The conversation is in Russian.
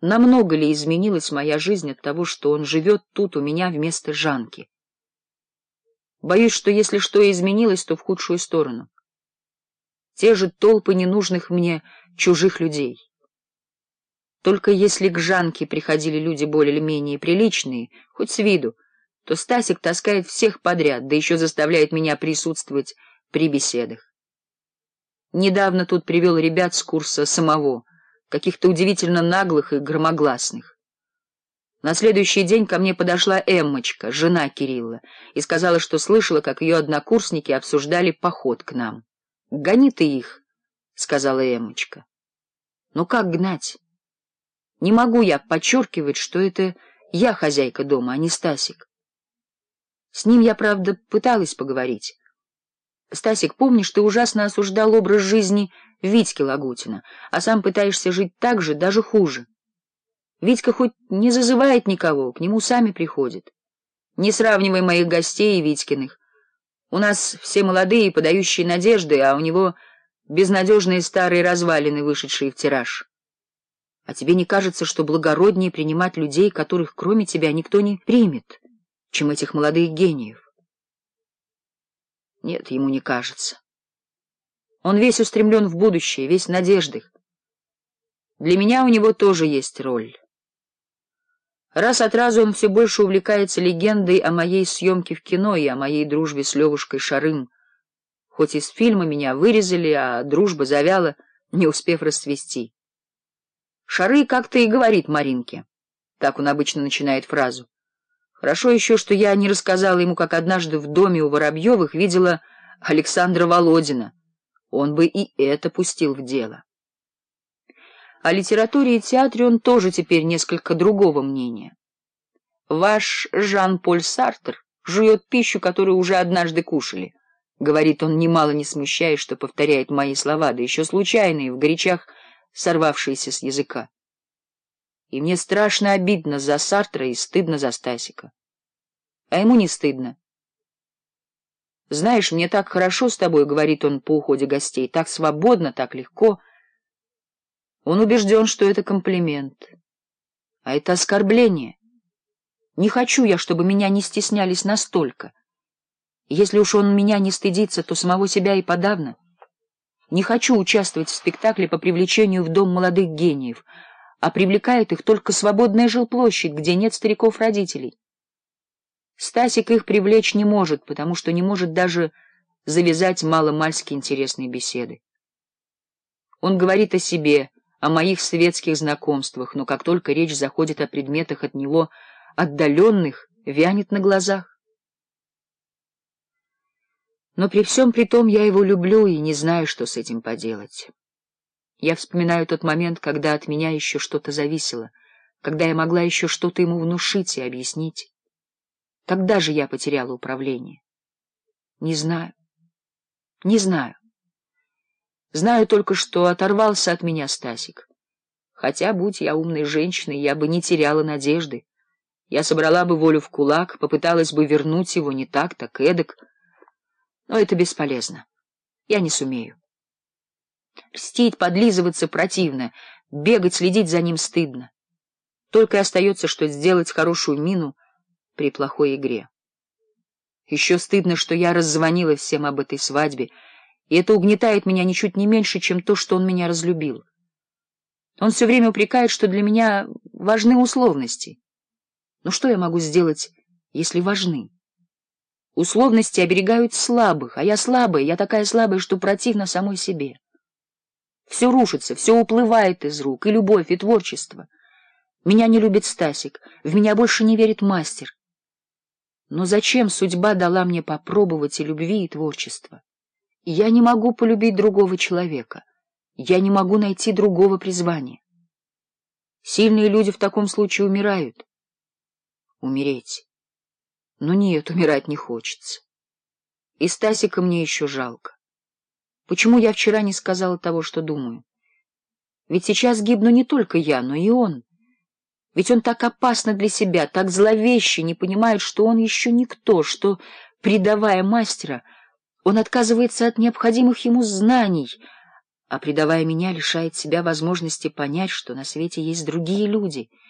Намного ли изменилась моя жизнь от того, что он живет тут у меня вместо Жанки? Боюсь, что если что и изменилось, то в худшую сторону. Те же толпы ненужных мне чужих людей. Только если к Жанке приходили люди более или менее приличные, хоть с виду, то Стасик таскает всех подряд, да еще заставляет меня присутствовать при беседах. Недавно тут привел ребят с курса самого каких-то удивительно наглых и громогласных. На следующий день ко мне подошла Эммочка, жена Кирилла, и сказала, что слышала, как ее однокурсники обсуждали поход к нам. «Гони ты их», — сказала Эммочка. «Ну как гнать? Не могу я подчеркивать, что это я хозяйка дома, а не Стасик. С ним я, правда, пыталась поговорить». Стасик, помнишь, ты ужасно осуждал образ жизни Витьки Лагутина, а сам пытаешься жить так же, даже хуже. Витька хоть не зазывает никого, к нему сами приходят. Не сравнивай моих гостей и Витькиных. У нас все молодые, и подающие надежды, а у него безнадежные старые развалины, вышедшие в тираж. А тебе не кажется, что благороднее принимать людей, которых кроме тебя никто не примет, чем этих молодых гениев? Нет, ему не кажется. Он весь устремлен в будущее, весь в надеждах. Для меня у него тоже есть роль. Раз от разу он все больше увлекается легендой о моей съемке в кино и о моей дружбе с Левушкой Шарым. Хоть из фильма меня вырезали, а дружба завяла, не успев расцвести. Шары как-то и говорит Маринке. Так он обычно начинает фразу. Хорошо еще, что я не рассказала ему, как однажды в доме у Воробьевых видела Александра Володина. Он бы и это пустил в дело. О литературе и театре он тоже теперь несколько другого мнения. «Ваш Жан-Поль Сартер жует пищу, которую уже однажды кушали», — говорит он, немало не смущаясь, что повторяет мои слова, да еще случайные, в горячах сорвавшиеся с языка. И мне страшно обидно за Сартра и стыдно за Стасика. А ему не стыдно. «Знаешь, мне так хорошо с тобой», — говорит он по уходе гостей, — «так свободно, так легко». Он убежден, что это комплимент. А это оскорбление. Не хочу я, чтобы меня не стеснялись настолько. Если уж он меня не стыдится, то самого себя и подавно. Не хочу участвовать в спектакле по привлечению в дом молодых гениев — а привлекает их только свободная жилплощадь, где нет стариков-родителей. Стасик их привлечь не может, потому что не может даже завязать маломальски интересные беседы. Он говорит о себе, о моих светских знакомствах, но как только речь заходит о предметах от него отдаленных, вянет на глазах. Но при всем при том я его люблю и не знаю, что с этим поделать. Я вспоминаю тот момент, когда от меня еще что-то зависело, когда я могла еще что-то ему внушить и объяснить. Тогда же я потеряла управление. Не знаю. Не знаю. Знаю только, что оторвался от меня Стасик. Хотя, будь я умной женщиной, я бы не теряла надежды. Я собрала бы волю в кулак, попыталась бы вернуть его не так, так эдак. Но это бесполезно. Я не сумею. Мстить, подлизываться противно, бегать, следить за ним стыдно. Только и остается, что сделать хорошую мину при плохой игре. Еще стыдно, что я раззвонила всем об этой свадьбе, и это угнетает меня ничуть не меньше, чем то, что он меня разлюбил. Он все время упрекает, что для меня важны условности. Но что я могу сделать, если важны? Условности оберегают слабых, а я слабая, я такая слабая, что противно самой себе. Все рушится, все уплывает из рук, и любовь, и творчество. Меня не любит Стасик, в меня больше не верит мастер. Но зачем судьба дала мне попробовать и любви, и творчества? Я не могу полюбить другого человека. Я не могу найти другого призвания. Сильные люди в таком случае умирают. Умереть. Но нет, умирать не хочется. И Стасика мне еще жалко. Почему я вчера не сказала того, что думаю? Ведь сейчас гибну не только я, но и он. Ведь он так опасно для себя, так зловеще, не понимает, что он еще никто, что, предавая мастера, он отказывается от необходимых ему знаний, а предавая меня, лишает себя возможности понять, что на свете есть другие люди —